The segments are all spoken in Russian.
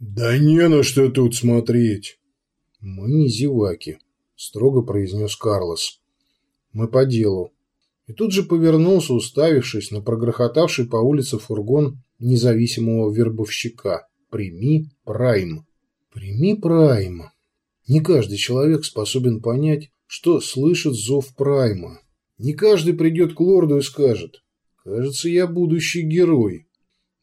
«Да не на что тут смотреть!» «Мы не зеваки», — строго произнес Карлос. «Мы по делу». И тут же повернулся, уставившись на прогрохотавший по улице фургон независимого вербовщика. «Прими Прайм». «Прими Прайм». Не каждый человек способен понять, что слышит зов Прайма. Не каждый придет к лорду и скажет «Кажется, я будущий герой».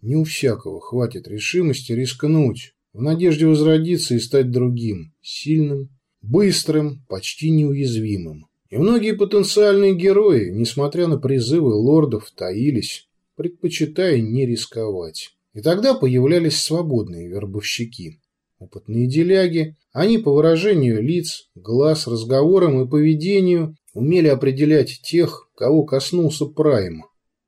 Не у всякого хватит решимости рискнуть, в надежде возродиться и стать другим, сильным, быстрым, почти неуязвимым. И многие потенциальные герои, несмотря на призывы лордов, таились, предпочитая не рисковать. И тогда появлялись свободные вербовщики. Опытные деляги, они по выражению лиц, глаз, разговорам и поведению умели определять тех, кого коснулся прайм.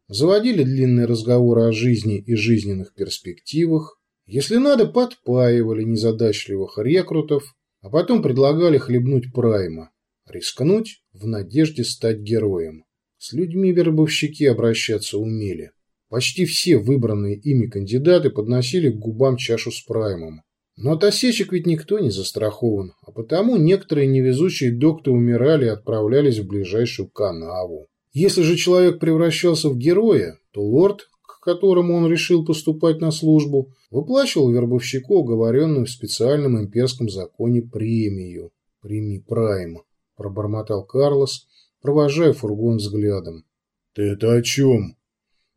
Заводили длинные разговоры о жизни и жизненных перспективах. Если надо, подпаивали незадачливых рекрутов, а потом предлагали хлебнуть прайма, рискнуть в надежде стать героем. С людьми вербовщики обращаться умели. Почти все выбранные ими кандидаты подносили к губам чашу с праймом. Но от осечек ведь никто не застрахован, а потому некоторые невезучие докты умирали и отправлялись в ближайшую канаву. Если же человек превращался в героя, то лорд, к которому он решил поступать на службу, выплачивал вербовщику оговоренную в специальном имперском законе премию. «Прими прайм», – пробормотал Карлос, провожая фургон взглядом. «Ты это о чем?»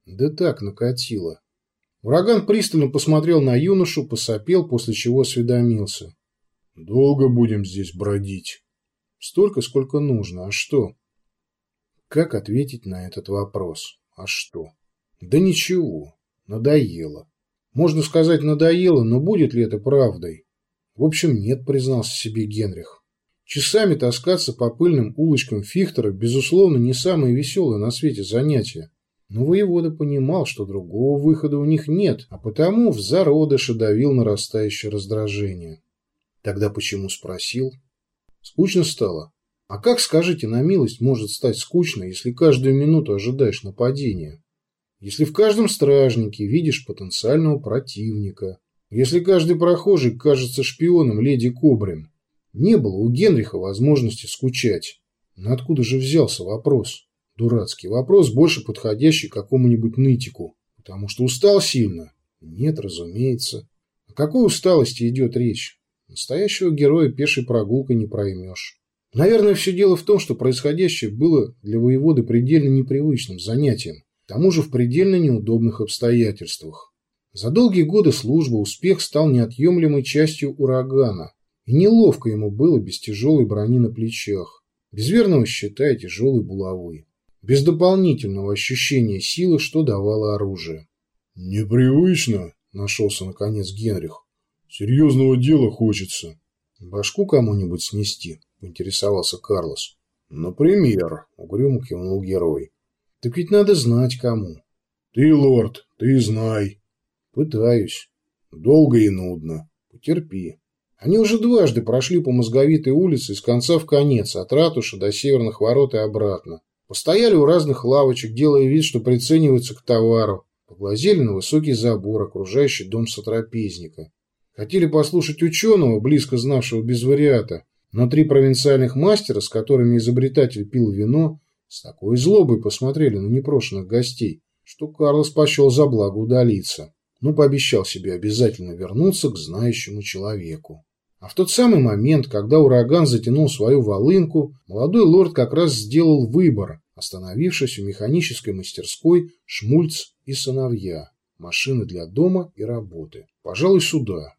«Да так, накатило. Ураган пристально посмотрел на юношу, посопел, после чего осведомился. «Долго будем здесь бродить?» «Столько, сколько нужно. А что?» Как ответить на этот вопрос? А что? Да ничего. Надоело. Можно сказать, надоело, но будет ли это правдой? В общем, нет, признался себе Генрих. Часами таскаться по пыльным улочкам Фихтера, безусловно, не самое веселое на свете занятие. Но воевода понимал, что другого выхода у них нет, а потому в зародыше давил нарастающее раздражение. Тогда почему спросил? Скучно стало? А как, скажите на милость, может стать скучно, если каждую минуту ожидаешь нападения? Если в каждом стражнике видишь потенциального противника? Если каждый прохожий кажется шпионом леди Кобрин? Не было у Генриха возможности скучать. Но откуда же взялся вопрос? Дурацкий вопрос, больше подходящий какому-нибудь нытику. Потому что устал сильно? Нет, разумеется. О какой усталости идет речь? Настоящего героя пешей прогулкой не проймешь. Наверное, все дело в том, что происходящее было для воеводы предельно непривычным занятием, к тому же в предельно неудобных обстоятельствах. За долгие годы службы успех стал неотъемлемой частью урагана, и неловко ему было без тяжелой брони на плечах, без верного щита и тяжелой булавы без дополнительного ощущения силы, что давало оружие. «Непривычно», — нашелся наконец Генрих. «Серьезного дела хочется». «Башку кому-нибудь снести?» — поинтересовался Карлос. «Например», — угрюмо кивнул герой. «Так ведь надо знать, кому». «Ты, лорд, ты знай». «Пытаюсь». «Долго и нудно». «Потерпи». Они уже дважды прошли по мозговитой улице с конца в конец, от ратуши до северных ворот и обратно. Постояли у разных лавочек, делая вид, что прицениваются к товару. Поглазели на высокий забор, окружающий дом сотрапезника. Хотели послушать ученого, близко знавшего без вариата, но три провинциальных мастера, с которыми изобретатель пил вино, с такой злобой посмотрели на непрошенных гостей, что Карлос пошел за благо удалиться, но пообещал себе обязательно вернуться к знающему человеку. А в тот самый момент, когда ураган затянул свою волынку, молодой лорд как раз сделал выбор, остановившись у механической мастерской «Шмульц и сыновья». Машины для дома и работы. Пожалуй, сюда.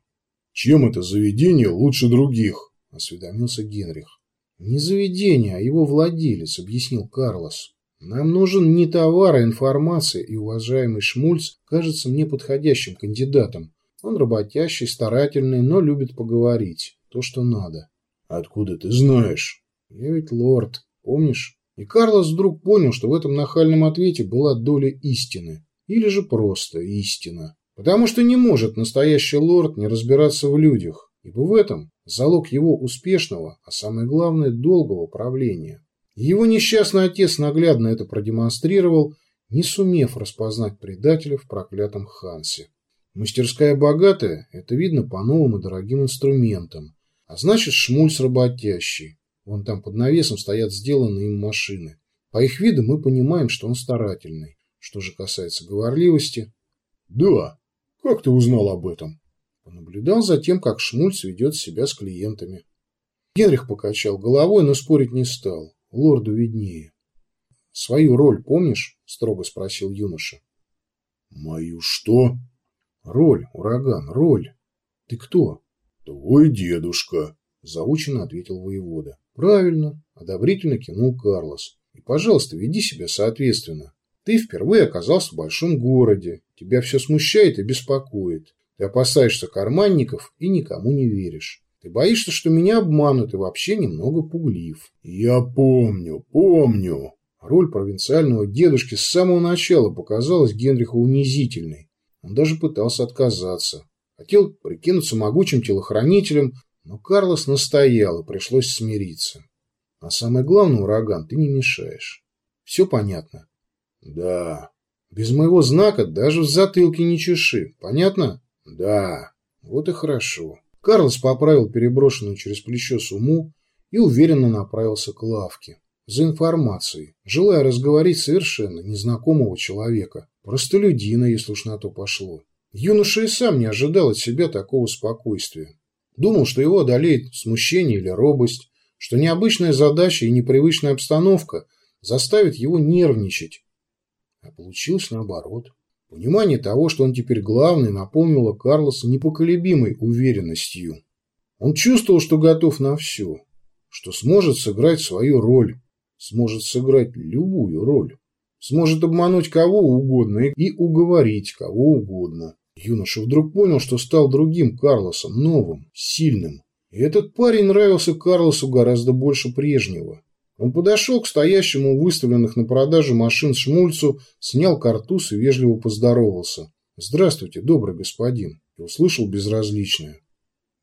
«Чем это заведение лучше других?» – осведомился Генрих. «Не заведение, а его владелец», – объяснил Карлос. «Нам нужен не товар, а информация, и уважаемый Шмульц кажется мне подходящим кандидатом. Он работящий, старательный, но любит поговорить. То, что надо». «Откуда ты знаешь?» «Я ведь лорд, помнишь?» И Карлос вдруг понял, что в этом нахальном ответе была доля истины. Или же просто истина. Потому что не может настоящий лорд не разбираться в людях, ибо в этом залог его успешного, а самое главное, долгого правления. Его несчастный отец наглядно это продемонстрировал, не сумев распознать предателя в проклятом Хансе. Мастерская богатая, это видно по новым и дорогим инструментам. А значит, Шмульс работящий. Вон там под навесом стоят сделанные им машины. По их виду мы понимаем, что он старательный. Что же касается говорливости... Да. Как ты узнал об этом? Понаблюдал за тем, как Шмульц ведет себя с клиентами. Генрих покачал головой, но спорить не стал. Лорду виднее. «Свою роль помнишь?» – строго спросил юноша. «Мою что?» «Роль, ураган, роль. Ты кто?» «Твой дедушка», – заученно ответил воевода. «Правильно», – одобрительно кивнул Карлос. «И, пожалуйста, веди себя соответственно. Ты впервые оказался в большом городе. Тебя все смущает и беспокоит. Ты опасаешься карманников и никому не веришь. Ты боишься, что меня обманут и вообще немного пуглив. Я помню, помню. Роль провинциального дедушки с самого начала показалась Генриху унизительной. Он даже пытался отказаться. Хотел прикинуться могучим телохранителем, но Карлос настоял, и пришлось смириться. А самое главное, ураган, ты не мешаешь. Все понятно? Да. Без моего знака даже в затылке не чеши. Понятно? Да. Вот и хорошо. Карлос поправил переброшенную через плечо сумму и уверенно направился к лавке. За информацией, желая разговорить совершенно незнакомого человека. Простолюдина, если уж на то пошло. Юноша и сам не ожидал от себя такого спокойствия. Думал, что его одолеет смущение или робость, что необычная задача и непривычная обстановка заставит его нервничать. А получилось наоборот. Понимание того, что он теперь главный, наполнило Карлоса непоколебимой уверенностью. Он чувствовал, что готов на все, что сможет сыграть свою роль, сможет сыграть любую роль, сможет обмануть кого угодно и уговорить кого угодно. Юноша вдруг понял, что стал другим Карлосом, новым, сильным. И этот парень нравился Карлосу гораздо больше прежнего. Он подошел к стоящему у выставленных на продажу машин Шмульцу, снял картуз и вежливо поздоровался. «Здравствуйте, добрый господин!» и услышал безразличное.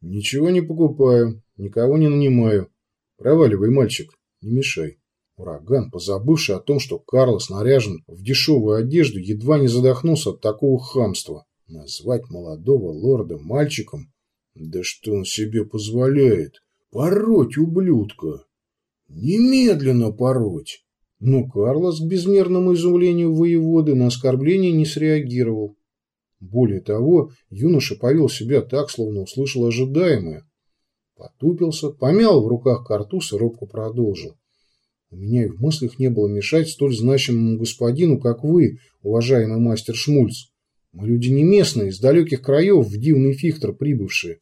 «Ничего не покупаю, никого не нанимаю. Проваливай, мальчик, не мешай». Ураган, позабывший о том, что Карлос наряжен в дешевую одежду, едва не задохнулся от такого хамства. Назвать молодого лорда мальчиком? Да что он себе позволяет? Пороть ублюдка! Немедленно пороть. Но Карлос к безмерному изумлению воеводы на оскорбление не среагировал. Более того, юноша повел себя так, словно услышал ожидаемое. Потупился, помял в руках картуз и робко продолжил. У меня и в мыслях не было мешать столь значимому господину, как вы, уважаемый мастер Шмульц. Мы люди не местные, из далеких краев, в дивный фихтер прибывшие.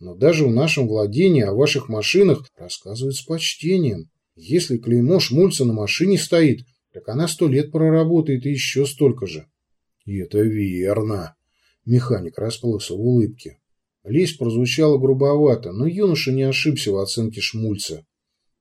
Но даже в нашем владении о ваших машинах рассказывают с почтением. Если клеймо Шмульца на машине стоит, так она сто лет проработает и еще столько же. И это верно. Механик расплылся в улыбке. Лесть прозвучала грубовато, но юноша не ошибся в оценке Шмульца.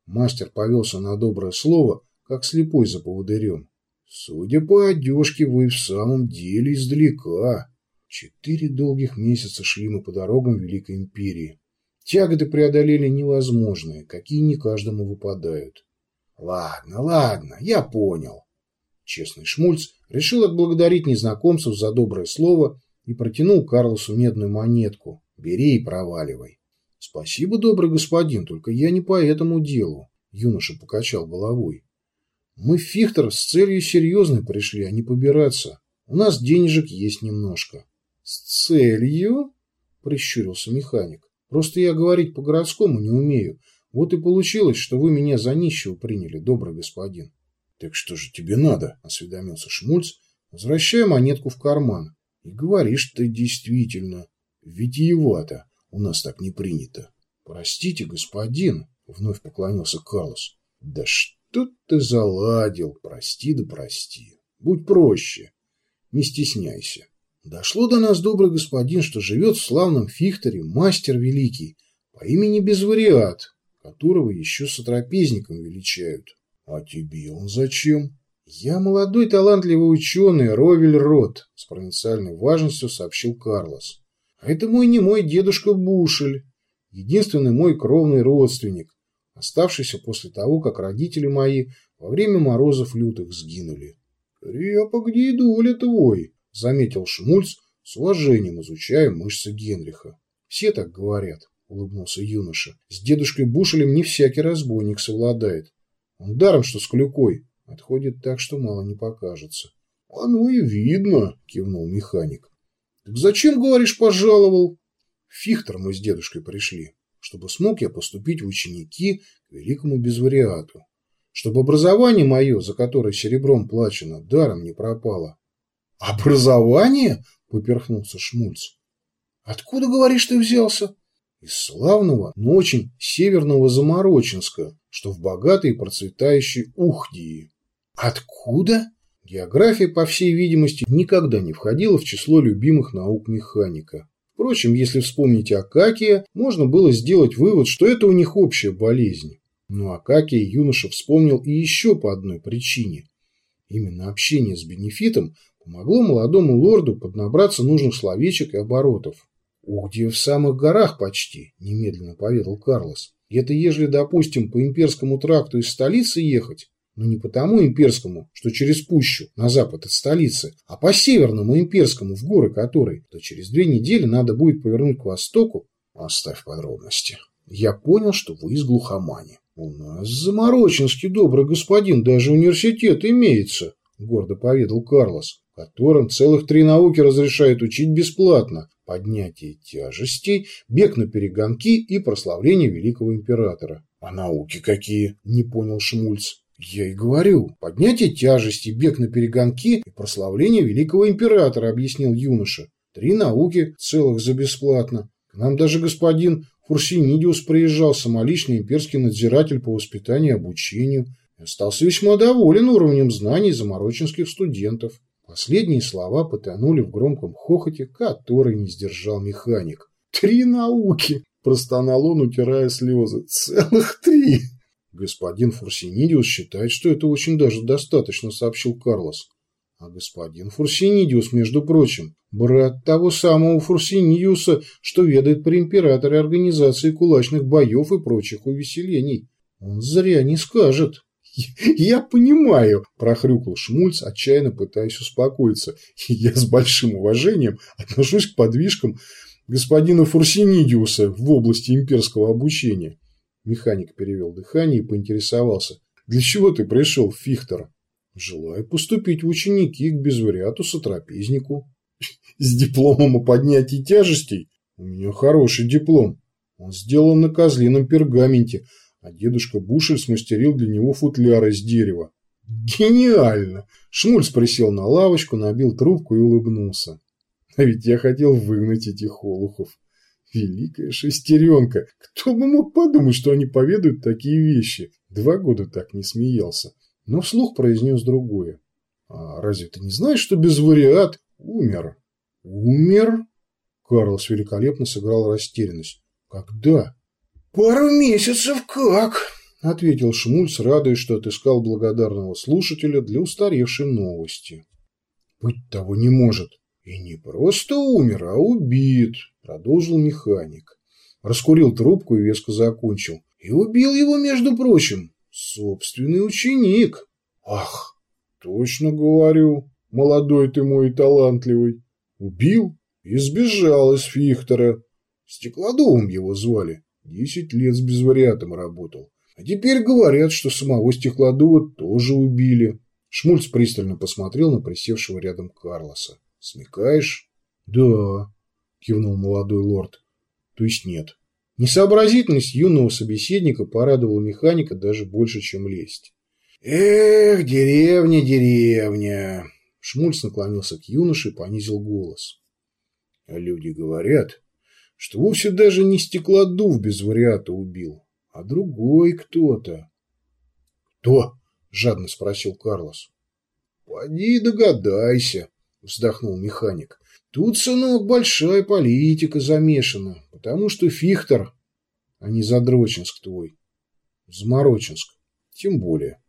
Мастер повелся на доброе слово, как слепой за поводырем. Судя по одежке, вы в самом деле издалека. Четыре долгих месяца шли мы по дорогам Великой Империи. Тяготы преодолели невозможные, какие не каждому выпадают. Ладно, ладно, я понял. Честный Шмульц решил отблагодарить незнакомцев за доброе слово и протянул Карлосу медную монетку. Бери и проваливай. Спасибо, добрый господин, только я не по этому делу. Юноша покачал головой. Мы Фихтер с целью серьезной пришли, а не побираться. У нас денежек есть немножко. С целью? Прищурился механик. Просто я говорить по-городскому не умею. Вот и получилось, что вы меня за нищего приняли, добрый господин. — Так что же тебе надо? — осведомился Шмульц, возвращая монетку в карман. — И говоришь ты действительно. Витиевато. У нас так не принято. — Простите, господин, — вновь поклонился Карлос. — Да что ты заладил? Прости да прости. Будь проще. Не стесняйся. Дошло до нас, добрый господин, что живет в славном Фихтере мастер великий по имени Безвариат, которого еще сотрапезником величают. А тебе он зачем? Я молодой талантливый ученый Ровель Рот, с провинциальной важностью сообщил Карлос. А это мой не мой дедушка Бушель, единственный мой кровный родственник, оставшийся после того, как родители мои во время морозов лютых сгинули. Крепок дедуля твой, заметил Шмульц, С уважением изучаю мышцы Генриха. Все так говорят, улыбнулся юноша. С дедушкой Бушелем не всякий разбойник совладает. Он даром, что с клюкой. Отходит так, что мало не покажется. Оно и видно, кивнул механик. Так зачем, говоришь, пожаловал? Фихтер мы с дедушкой пришли, чтобы смог я поступить в ученики к великому безвариату. Чтобы образование мое, за которое серебром плачено, даром не пропало. Образование? Поперхнулся Шмульц. Откуда, говоришь, ты взялся? Из славного, но очень северного Заморочинска, что в богатой и процветающей Ухдии. Откуда? География, по всей видимости, никогда не входила в число любимых наук механика. Впрочем, если вспомнить Акакия, можно было сделать вывод, что это у них общая болезнь. Но Акакия юноша вспомнил и еще по одной причине. Именно общение с бенефитом помогло молодому лорду поднабраться нужных словечек и оборотов. «Ухдия в самых горах почти», – немедленно поведал Карлос. «Это ежели, допустим, по имперскому тракту из столицы ехать, но не по тому имперскому, что через пущу, на запад от столицы, а по северному имперскому, в горы которой, то через две недели надо будет повернуть к востоку. Оставь подробности. Я понял, что вы из глухомани. У нас замороченский добрый господин, даже университет имеется, гордо поведал Карлос, которым целых три науки разрешают учить бесплатно. Поднятие тяжестей, бег на перегонки и прославление великого императора. А науки какие? Не понял Шмульц. Я и говорю, поднятие тяжести, бег на перегонки и прославление великого императора, объяснил юноша. Три науки целых за бесплатно. К нам даже господин Фурсинидиус приезжал, самоличный имперский надзиратель по воспитанию и обучению, остался весьма доволен уровнем знаний замороченских студентов. Последние слова потонули в громком хохоте, который не сдержал механик. «Три науки!» – простонал он, утирая слезы. «Целых три!» Господин Фурсинидиус считает, что это очень даже достаточно, сообщил Карлос. А господин Фурсинидиус, между прочим, брат того самого Фурсинидиуса, что ведает при императоре организации кулачных боев и прочих увеселений. Он зря не скажет. «Я понимаю», – прохрюкал Шмульц, отчаянно пытаясь успокоиться. «Я с большим уважением отношусь к подвижкам господина Фурсинидиуса в области имперского обучения. Механик перевел дыхание и поинтересовался. «Для чего ты пришел, Фихтер?» «Желаю поступить в ученики к безвариату сотрапезнику». «С дипломом о поднятии тяжестей?» «У меня хороший диплом. Он сделан на козлином пергаменте, а дедушка Бушель смастерил для него футляр из дерева». «Гениально!» Шмульц присел на лавочку, набил трубку и улыбнулся. «А ведь я хотел выгнать этих олухов». Великая шестеренка! Кто бы мог подумать, что они поведают такие вещи? Два года так не смеялся. Но вслух произнес другое. А разве ты не знаешь, что безвариат умер? Умер? Карлос великолепно сыграл растерянность. Когда? Пару месяцев как? Ответил Шмульц, радуясь, что отыскал благодарного слушателя для устаревшей новости. Быть того не может. И не просто умер, а убит, продолжил механик. Раскурил трубку и веско закончил. И убил его, между прочим, собственный ученик. Ах, точно говорю, молодой ты мой и талантливый. Убил и сбежал из Фихтера. Стеклодувом его звали. Десять лет с безвариатом работал. А теперь говорят, что самого Стеклодува тоже убили. Шмульц пристально посмотрел на присевшего рядом Карлоса. Смекаешь? Да, кивнул молодой лорд. То есть нет. Несообразительность юного собеседника порадовала механика даже больше, чем лесть. Эх, деревня, деревня. Шмульц наклонился к юноше и понизил голос. Люди говорят, что вовсе даже не стеклодув без вариата убил, а другой кто-то. Кто? жадно спросил Карлос. Поди догадайся, вздохнул механик. Тут, сынок, большая политика замешана, потому что Фихтер, а не Задрочинск твой. Заморочинск. Тем более.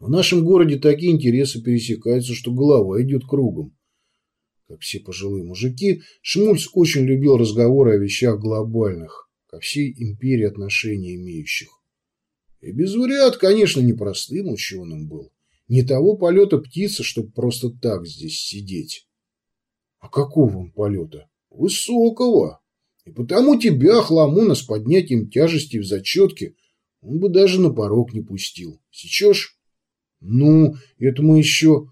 В нашем городе такие интересы пересекаются, что голова идет кругом. Как все пожилые мужики, Шмульц очень любил разговоры о вещах глобальных, ко всей империи отношения имеющих. И без вариат, конечно, непростым ученым был. Не того полета птицы, чтобы просто так здесь сидеть. А какого он полета? Высокого. И потому тебя, хламона, с поднятием тяжести в зачетке, он бы даже на порог не пустил. Сечешь? Ну, это мы еще...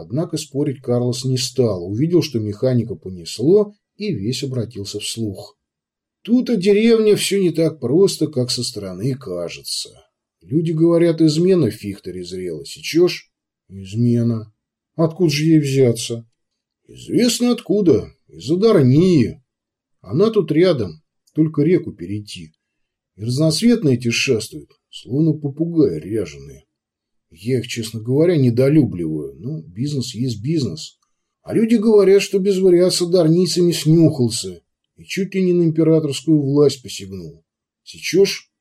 Однако спорить Карлос не стал, увидел, что механика понесло, и весь обратился вслух. Тут о деревне все не так просто, как со стороны кажется. Люди говорят, измена в Фихтере зрела. Сечешь? Измена. Откуда же ей взяться? Известно откуда. Из-за Дарнии. Она тут рядом, только реку перейти. И разноцветные эти шастают, словно попугаи ряженые. Я их, честно говоря, недолюбливаю. Ну, бизнес есть бизнес. А люди говорят, что без вариации дарницами снюхался и чуть ли не на императорскую власть посягнул. Сечешь?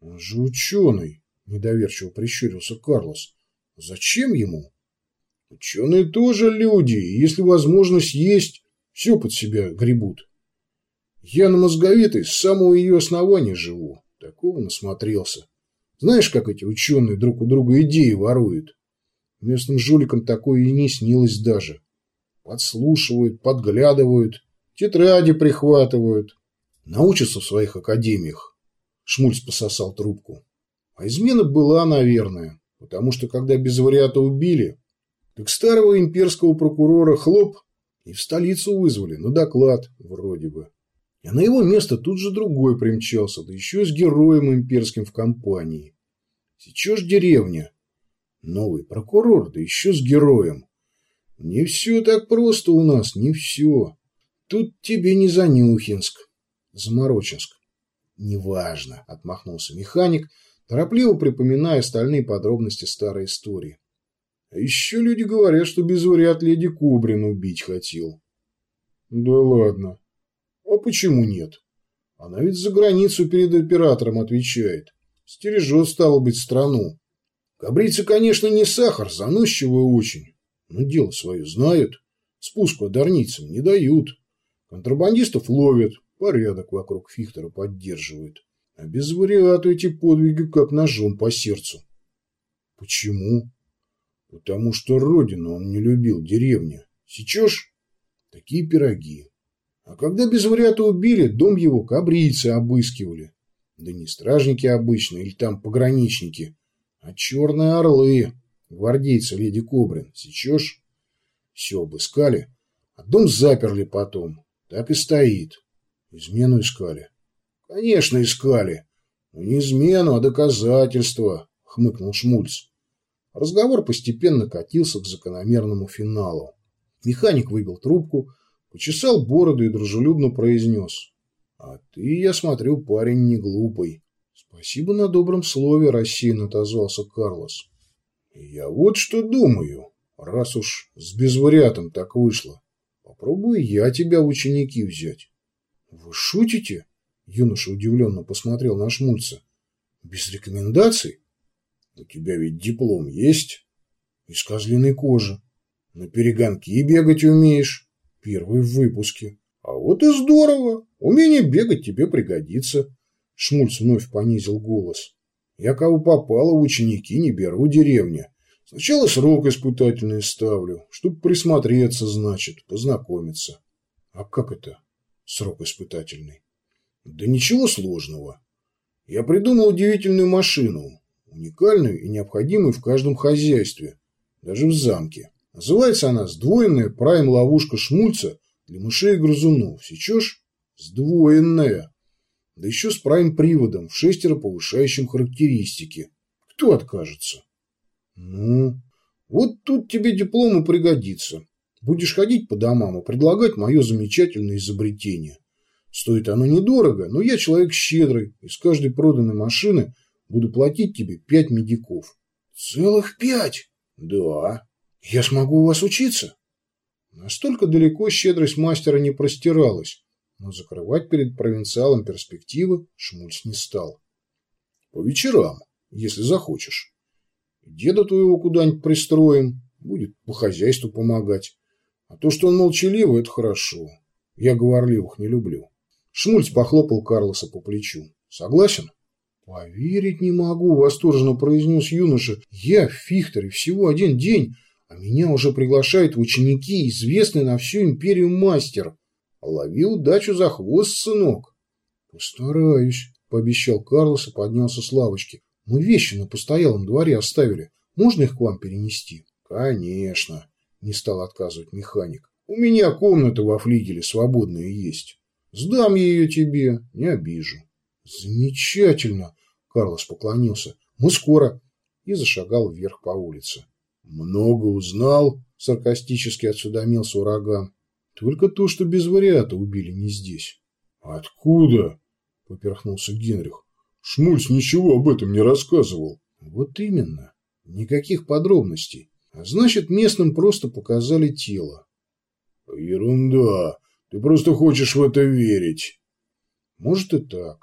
Он же ученый, недоверчиво прищурился Карлос. Зачем ему? Ученые тоже люди, и если возможность есть, все под себя гребут. Я на мозговитой с самого ее основания живу. Такого насмотрелся. Знаешь, как эти ученые друг у друга идеи воруют? Местным жуликам такое и не снилось даже. Подслушивают, подглядывают, тетради прихватывают. Научатся в своих академиях. Шмульц пососал трубку. А измена была, наверное, потому что когда без вариата убили, так старого имперского прокурора хлоп и в столицу вызвали на доклад вроде бы. А на его место тут же другой примчался, да еще с героем имперским в компании. Сейчас деревня. Новый прокурор, да еще с героем. Не все так просто у нас, не все. Тут тебе не Занюхинск, Заморочинск. Неважно, отмахнулся механик, торопливо припоминая остальные подробности старой истории. А еще люди говорят, что без вариат леди Кубрин убить хотел. Да ладно. А почему нет? Она ведь за границу перед оператором отвечает. Стережет, стало быть, страну. Кабрицы, конечно, не сахар, заносчивые очень. Но дело свое знают. Спуск по дарницам не дают. Контрабандистов ловят, порядок вокруг Фихтера поддерживают. А без вариату эти подвиги как ножом по сердцу. Почему? Потому что родину он не любил, деревня. Сечешь? Такие пироги. А когда без вариата убили, дом его кабрийцы обыскивали. Да не стражники обычные или там пограничники, а черные орлы, гвардейцы леди Кобрин. Сечешь? Все обыскали, а дом заперли потом. Так и стоит. Измену искали. Конечно, искали. Но не измену, а доказательства, хмыкнул Шмульц. Разговор постепенно катился к закономерному финалу. Механик выбил трубку, почесал бороду и дружелюбно произнес. «А ты, я смотрю, парень не глупый». «Спасибо на добром слове», – рассеянно отозвался Карлос. «Я вот что думаю, раз уж с безвариатом так вышло. Попробую я тебя в ученики взять». «Вы шутите?» – юноша удивленно посмотрел на Шмульца. «Без рекомендаций?» «У тебя ведь диплом есть?» «Из козлиной кожи. На перегонки бегать умеешь». Первый в выпуске. А вот и здорово. Умение бегать тебе пригодится. Шмульц вновь понизил голос. Я кого попало ученики не беру деревня. Сначала срок испытательный ставлю, чтобы присмотреться, значит, познакомиться. А как это срок испытательный? Да ничего сложного. Я придумал удивительную машину, уникальную и необходимую в каждом хозяйстве, даже в замке. Называется она «Сдвоенная прайм-ловушка Шмульца для мышей и грызунов». Сечешь? Сдвоенная. Да еще с прайм-приводом, в шестеро повышающим характеристики. Кто откажется? Ну, вот тут тебе диплом и пригодится. Будешь ходить по домам и предлагать мое замечательное изобретение. Стоит оно недорого, но я человек щедрый, и с каждой проданной машины буду платить тебе пять медиков. Целых пять? Да. «Я смогу у вас учиться?» Настолько далеко щедрость мастера не простиралась, но закрывать перед провинциалом перспективы Шмульц не стал. «По вечерам, если захочешь. Деда твоего куда-нибудь пристроим, будет по хозяйству помогать. А то, что он молчаливый, это хорошо. Я говорливых не люблю». Шмульц похлопал Карлоса по плечу. «Согласен?» «Поверить не могу», – восторженно произнес юноша. «Я в Фихтере всего один день, А меня уже приглашает в ученики известный на всю империю мастер. Лови удачу за хвост, сынок. Постараюсь, пообещал Карлос и поднялся с лавочки. Мы вещи на постоялом дворе оставили. Можно их к вам перенести? Конечно, не стал отказывать механик. У меня комната во флигеле свободная есть. Сдам ее тебе, не обижу. Замечательно, Карлос поклонился. Мы скоро. И зашагал вверх по улице. Много узнал, саркастически отсюдомился ураган. Только то, что без вариата убили не здесь. Откуда? Поперхнулся Генрих. Шмульс ничего об этом не рассказывал. Вот именно. Никаких подробностей. А значит, местным просто показали тело. Ерунда. Ты просто хочешь в это верить. Может и так.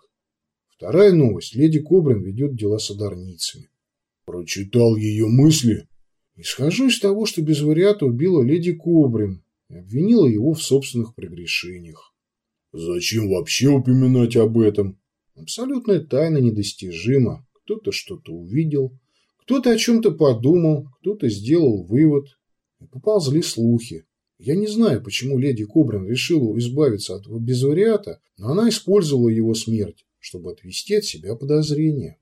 Вторая новость. Леди Кобрин ведет дела с одарницами. Прочитал ее мысли? Исхожу из того, что без вариата убила леди Кобрин и обвинила его в собственных прегрешениях. Зачем вообще упоминать об этом? Абсолютная тайна недостижима. Кто-то что-то увидел, кто-то о чем-то подумал, кто-то сделал вывод. И поползли слухи. Я не знаю, почему леди Кобрин решила избавиться от безвариата, но она использовала его смерть, чтобы отвести от себя подозрения.